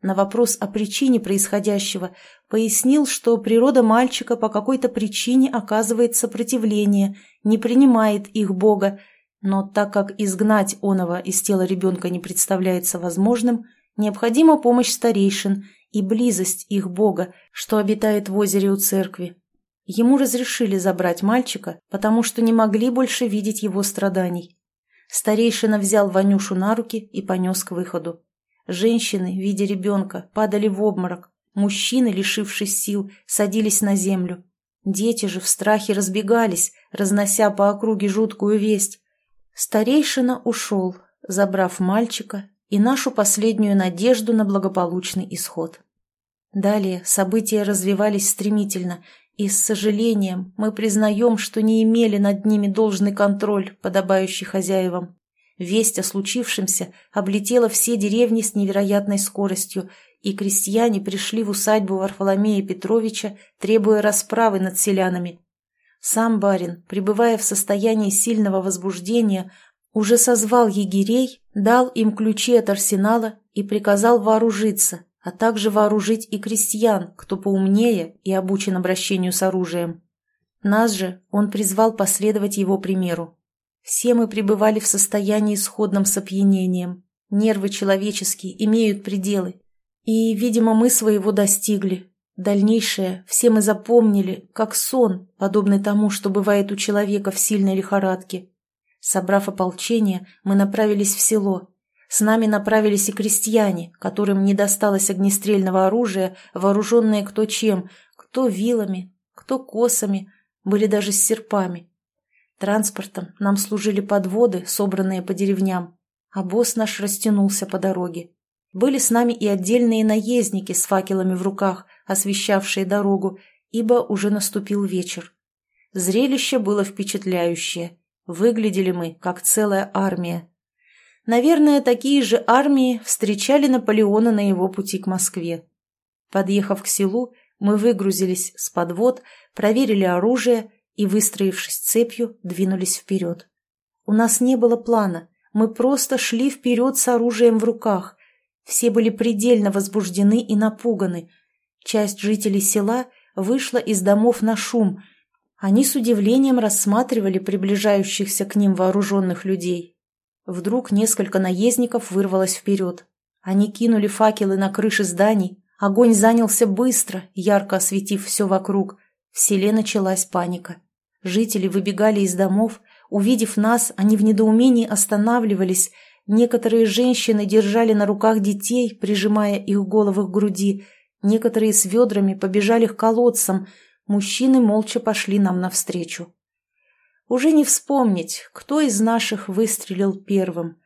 На вопрос о причине происходящего пояснил, что природа мальчика по какой-то причине оказывает сопротивление, не принимает их Бога, но так как изгнать оного из тела ребенка не представляется возможным, необходима помощь старейшин и близость их Бога, что обитает в озере у церкви. Ему разрешили забрать мальчика, потому что не могли больше видеть его страданий. Старейшина взял Ванюшу на руки и понес к выходу. Женщины, видя ребенка, падали в обморок. Мужчины, лишившись сил, садились на землю. Дети же в страхе разбегались, разнося по округе жуткую весть. Старейшина ушел, забрав мальчика и нашу последнюю надежду на благополучный исход. Далее события развивались стремительно, и с сожалением мы признаем, что не имели над ними должный контроль, подобающий хозяевам. Весть о случившемся облетела все деревни с невероятной скоростью, и крестьяне пришли в усадьбу Варфоломея Петровича, требуя расправы над селянами. Сам барин, пребывая в состоянии сильного возбуждения, уже созвал егерей, дал им ключи от арсенала и приказал вооружиться, а также вооружить и крестьян, кто поумнее и обучен обращению с оружием. Нас же он призвал последовать его примеру. Все мы пребывали в состоянии сходном с опьянением. Нервы человеческие имеют пределы. И, видимо, мы своего достигли. Дальнейшее все мы запомнили, как сон, подобный тому, что бывает у человека в сильной лихорадке. Собрав ополчение, мы направились в село, с нами направились и крестьяне, которым не досталось огнестрельного оружия, вооруженные кто чем, кто вилами, кто косами, были даже с серпами. Транспортом нам служили подводы, собранные по деревням, а босс наш растянулся по дороге. Были с нами и отдельные наездники с факелами в руках, освещавшие дорогу, ибо уже наступил вечер. Зрелище было впечатляющее. Выглядели мы, как целая армия. Наверное, такие же армии встречали Наполеона на его пути к Москве. Подъехав к селу, мы выгрузились с подвод, проверили оружие и, выстроившись цепью, двинулись вперед. У нас не было плана, мы просто шли вперед с оружием в руках. Все были предельно возбуждены и напуганы. Часть жителей села вышла из домов на шум. Они с удивлением рассматривали приближающихся к ним вооруженных людей Вдруг несколько наездников вырвалось вперед. Они кинули факелы на крыши зданий. Огонь занялся быстро, ярко осветив все вокруг. В селе началась паника. Жители выбегали из домов. Увидев нас, они в недоумении останавливались. Некоторые женщины держали на руках детей, прижимая их головы к груди. Некоторые с ведрами побежали к колодцам. Мужчины молча пошли нам навстречу. Уже не вспомнить, кто из наших выстрелил первым.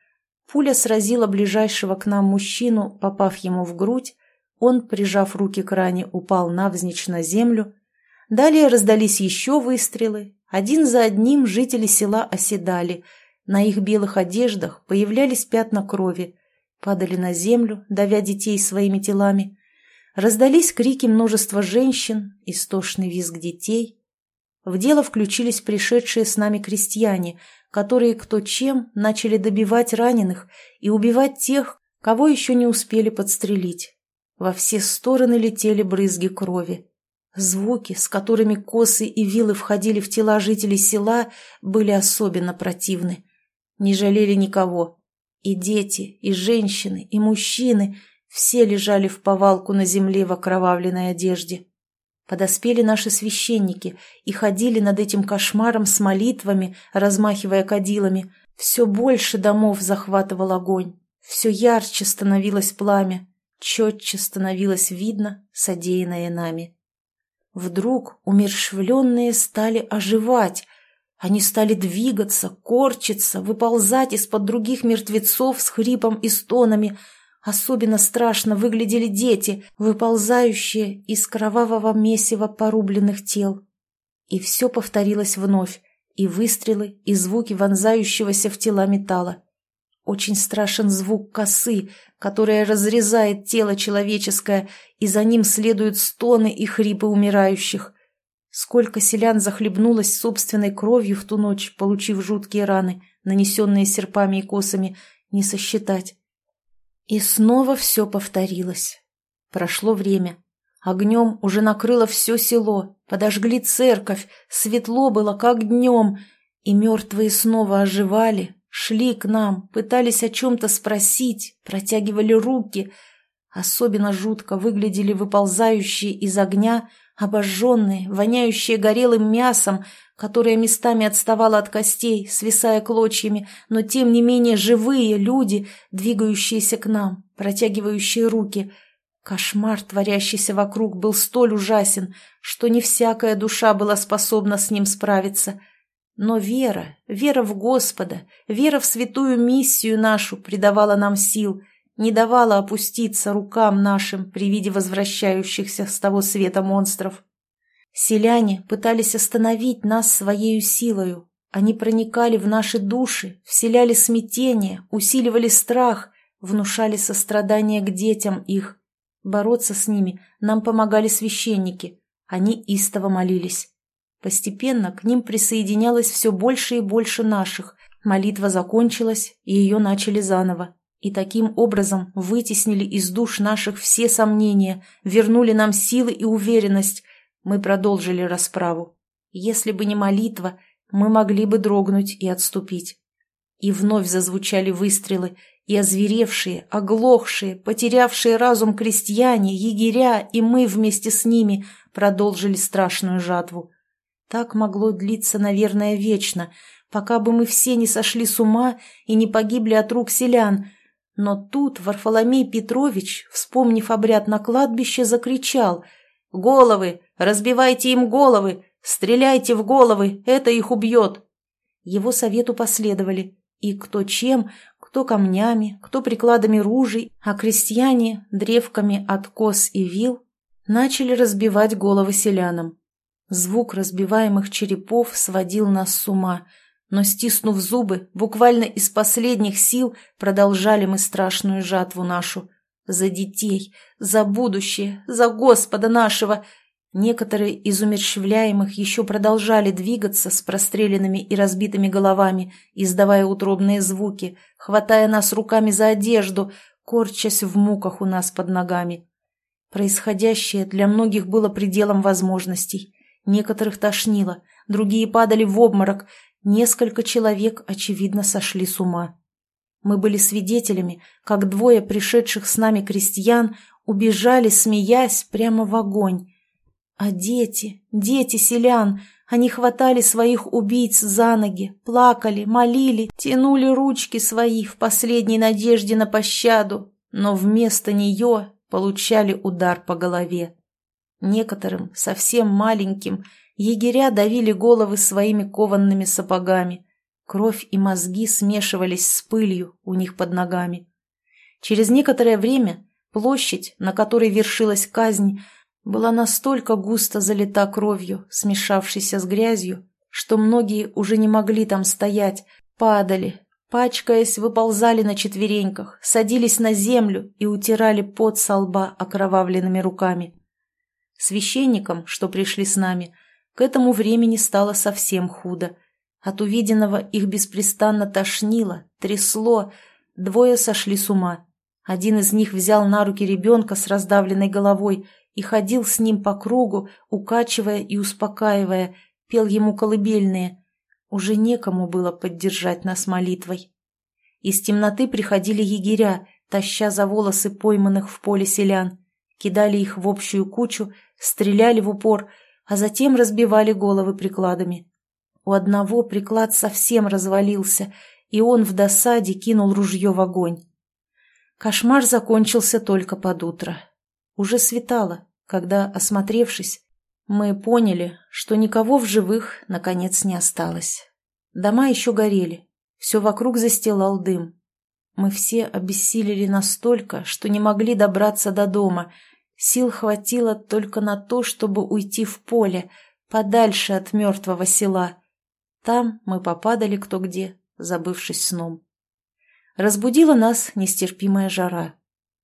Пуля сразила ближайшего к нам мужчину, попав ему в грудь. Он, прижав руки к ране, упал навзничь на землю. Далее раздались еще выстрелы. Один за одним жители села оседали. На их белых одеждах появлялись пятна крови. Падали на землю, давя детей своими телами. Раздались крики множества женщин, истошный визг детей. В дело включились пришедшие с нами крестьяне, которые кто чем начали добивать раненых и убивать тех, кого еще не успели подстрелить. Во все стороны летели брызги крови. Звуки, с которыми косы и вилы входили в тела жителей села, были особенно противны. Не жалели никого. И дети, и женщины, и мужчины – все лежали в повалку на земле в окровавленной одежде. Подоспели наши священники и ходили над этим кошмаром с молитвами, размахивая кадилами. Все больше домов захватывал огонь. Все ярче становилось пламя, четче становилось видно содеянное нами. Вдруг умершвленные стали оживать. Они стали двигаться, корчиться, выползать из-под других мертвецов с хрипом и стонами. Особенно страшно выглядели дети, выползающие из кровавого месива порубленных тел. И все повторилось вновь, и выстрелы, и звуки вонзающегося в тела металла. Очень страшен звук косы, которая разрезает тело человеческое, и за ним следуют стоны и хрипы умирающих. Сколько селян захлебнулось собственной кровью в ту ночь, получив жуткие раны, нанесенные серпами и косами, не сосчитать. И снова все повторилось. Прошло время. Огнем уже накрыло все село, подожгли церковь, светло было, как днем, и мертвые снова оживали, Шли к нам, пытались о чем-то спросить, протягивали руки. Особенно жутко выглядели выползающие из огня, обожженные, воняющие горелым мясом, которое местами отставало от костей, свисая клочьями, но тем не менее живые люди, двигающиеся к нам, протягивающие руки. Кошмар, творящийся вокруг, был столь ужасен, что не всякая душа была способна с ним справиться — но вера, вера в Господа, вера в святую миссию нашу придавала нам сил, не давала опуститься рукам нашим при виде возвращающихся с того света монстров. Селяне пытались остановить нас своею силою. Они проникали в наши души, вселяли смятение, усиливали страх, внушали сострадание к детям их. Бороться с ними нам помогали священники. Они истово молились. Постепенно к ним присоединялось все больше и больше наших. Молитва закончилась, и ее начали заново. И таким образом вытеснили из душ наших все сомнения, вернули нам силы и уверенность. Мы продолжили расправу. Если бы не молитва, мы могли бы дрогнуть и отступить. И вновь зазвучали выстрелы, и озверевшие, оглохшие, потерявшие разум крестьяне, егеря и мы вместе с ними продолжили страшную жатву. Так могло длиться, наверное, вечно, пока бы мы все не сошли с ума и не погибли от рук селян. Но тут Варфоломей Петрович, вспомнив обряд на кладбище, закричал «Головы! Разбивайте им головы! Стреляйте в головы! Это их убьет!» Его совету последовали, и кто чем, кто камнями, кто прикладами ружей, а крестьяне древками от кос и вил начали разбивать головы селянам. Звук разбиваемых черепов сводил нас с ума, но, стиснув зубы, буквально из последних сил продолжали мы страшную жатву нашу. За детей, за будущее, за Господа нашего! Некоторые из умерщвляемых еще продолжали двигаться с простреленными и разбитыми головами, издавая утробные звуки, хватая нас руками за одежду, корчась в муках у нас под ногами. Происходящее для многих было пределом возможностей. Некоторых тошнило, другие падали в обморок, несколько человек, очевидно, сошли с ума. Мы были свидетелями, как двое пришедших с нами крестьян убежали, смеясь, прямо в огонь. А дети, дети селян, они хватали своих убийц за ноги, плакали, молили, тянули ручки свои в последней надежде на пощаду, но вместо нее получали удар по голове. Некоторым, совсем маленьким, егеря давили головы своими кованными сапогами. Кровь и мозги смешивались с пылью у них под ногами. Через некоторое время площадь, на которой вершилась казнь, была настолько густо залита кровью, смешавшейся с грязью, что многие уже не могли там стоять, падали, пачкаясь, выползали на четвереньках, садились на землю и утирали пот со лба окровавленными руками. Священникам, что пришли с нами, к этому времени стало совсем худо. От увиденного их беспрестанно тошнило, трясло, двое сошли с ума. Один из них взял на руки ребенка с раздавленной головой и ходил с ним по кругу, укачивая и успокаивая, пел ему колыбельные. Уже некому было поддержать нас молитвой. Из темноты приходили егеря, таща за волосы пойманных в поле селян, кидали их в общую кучу стреляли в упор, а затем разбивали головы прикладами. У одного приклад совсем развалился, и он в досаде кинул ружье в огонь. Кошмар закончился только под утро. Уже светало, когда, осмотревшись, мы поняли, что никого в живых, наконец, не осталось. Дома еще горели. Все вокруг застилал дым. Мы все обессилели настолько, что не могли добраться до дома. Сил хватило только на то, чтобы уйти в поле, подальше от мертвого села. Там мы попадали кто где, забывшись сном. Разбудила нас нестерпимая жара.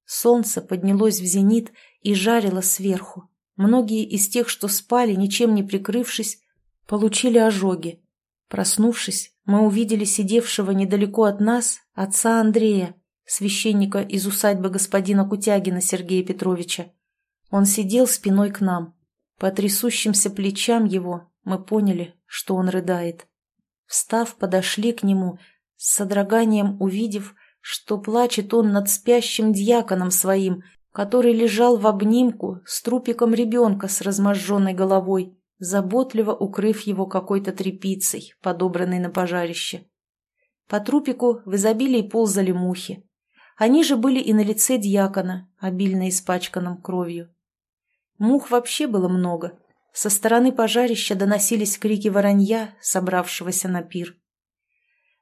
Солнце поднялось в зенит и жарило сверху. Многие из тех, что спали, ничем не прикрывшись, получили ожоги. Проснувшись, мы увидели сидевшего недалеко от нас отца Андрея, священника из усадьбы господина Кутягина Сергея Петровича. Он сидел спиной к нам. По трясущимся плечам его мы поняли, что он рыдает. Встав, подошли к нему, с содроганием увидев, что плачет он над спящим дьяконом своим, который лежал в обнимку с трупиком ребенка с разможженной головой, заботливо укрыв его какой-то тряпицей, подобранной на пожарище. По трупику в изобилии ползали мухи. Они же были и на лице дьякона, обильно испачканном кровью. Мух вообще было много. Со стороны пожарища доносились крики воронья, собравшегося на пир.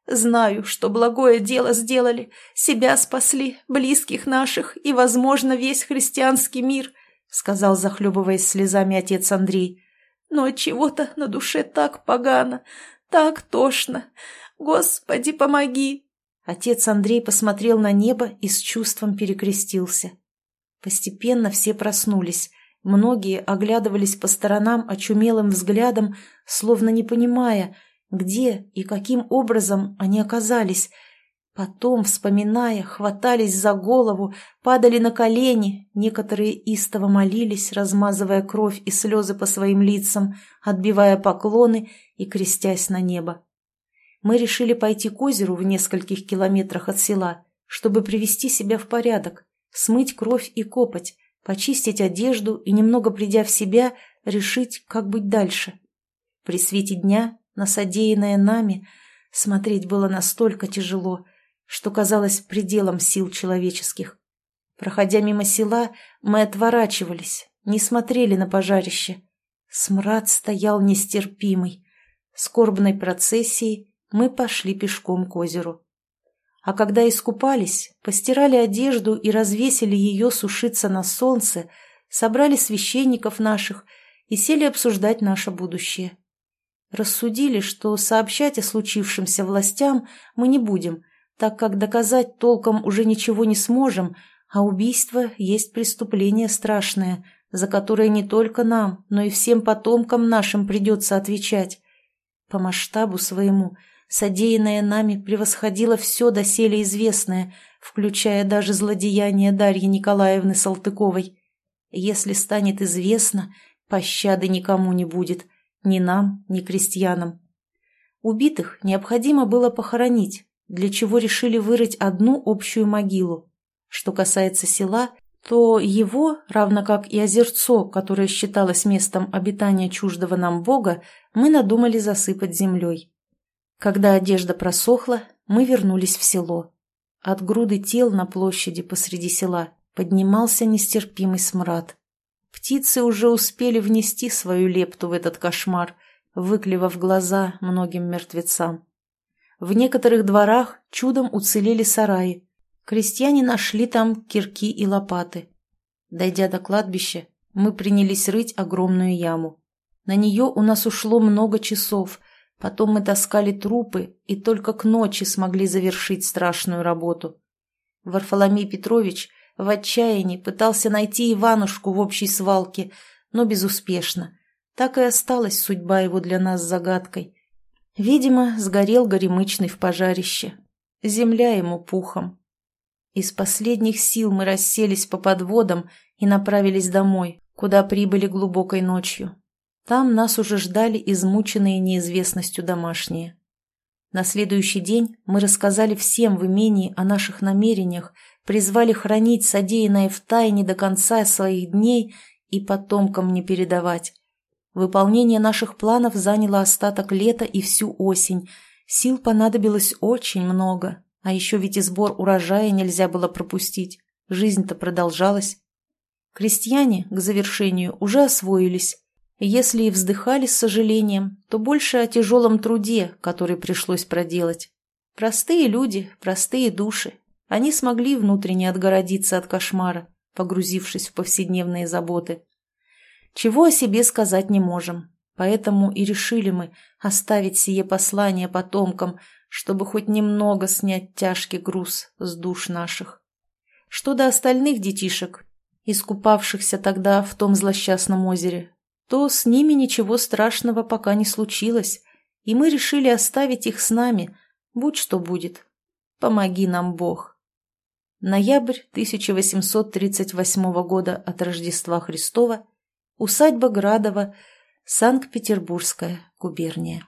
Знаю, что благое дело сделали, себя спасли, близких наших и, возможно, весь христианский мир, — сказал, захлебываясь слезами отец Андрей. Но чего-то на душе так погано, так тошно. Господи, помоги! Отец Андрей посмотрел на небо и с чувством перекрестился. Постепенно все проснулись. Многие оглядывались по сторонам очумелым взглядом, словно не понимая — где и каким образом они оказались? Потом, вспоминая, хватались за голову, падали на колени, некоторые истово молились, размазывая кровь и слезы по своим лицам, отбивая поклоны и крестясь на небо. Мы решили пойти к озеру в нескольких километрах от села, чтобы привести себя в порядок, смыть кровь и копоть, почистить одежду и, немного придя в себя, решить, как быть дальше. При свете дня на содеянное нами смотреть было настолько тяжело, что казалось пределом сил человеческих. Проходя мимо села, мы отворачивались, не смотрели на пожарище. Смрад стоял нестерпимый. Скорбной процессией мы пошли пешком к озеру. А когда искупались, постирали одежду и развесили ее сушиться на солнце, собрали священников наших и сели обсуждать наше будущее. Рассудили, что сообщать о случившемся властям мы не будем, так как доказать толком уже ничего не сможем, а убийство есть преступление страшное, за которое не только нам, но и всем потомкам нашим придется отвечать. По масштабу своему содеянное нами превосходило все доселе известное, включая даже злодеяние Дарьи Николаевны Салтыковой. Если станет известно, пощады никому не будет, ни нам, ни крестьянам. Убитых необходимо было похоронить, для чего решили вырыть одну общую могилу. Что касается села, то его, равно как и озерцо, которое считалось местом обитания чуждого нам Бога, мы надумали засыпать землей. Когда одежда просохла, мы вернулись в село. От груды тел на площади посреди села поднимался нестерпимый смрад. Птицы уже успели внести свою лепту в этот кошмар, выклевав глаза многим мертвецам. В некоторых дворах чудом уцелели сараи. Крестьяне нашли там кирки и лопаты. Дойдя до кладбища, мы принялись рыть огромную яму. На нее у нас ушло много часов, потом мы таскали трупы и только к ночи смогли завершить страшную работу. Варфоломей Петрович – в отчаянии пытался найти Иванушку в общей свалке, но безуспешно. Так и осталась судьба его для нас загадкой. Видимо, сгорел горемычный в пожарище. Земля ему пухом. Из последних сил мы расселись по подводам и направились домой, куда прибыли глубокой ночью. Там нас уже ждали измученные неизвестностью домашние. На следующий день мы рассказали всем в имении о наших намерениях призвали хранить содеянное в тайне до конца своих дней и потомкам не передавать. Выполнение наших планов заняло остаток лета и всю осень. Сил понадобилось очень много, а еще ведь и сбор урожая нельзя было пропустить. Жизнь-то продолжалась. Крестьяне к завершению уже освоились. Если и вздыхали с сожалением, то больше о тяжелом труде, который пришлось проделать. Простые люди, простые души. Они смогли внутренне отгородиться от кошмара, погрузившись в повседневные заботы. Чего о себе сказать не можем, поэтому и решили мы оставить сие послание потомкам, чтобы хоть немного снять тяжкий груз с душ наших. Что до остальных детишек, искупавшихся тогда в том злосчастном озере, то с ними ничего страшного пока не случилось, и мы решили оставить их с нами, будь что будет. Помоги нам Бог. Ноябрь 1838 года от Рождества Христова, усадьба Градова, Санкт-Петербургская губерния.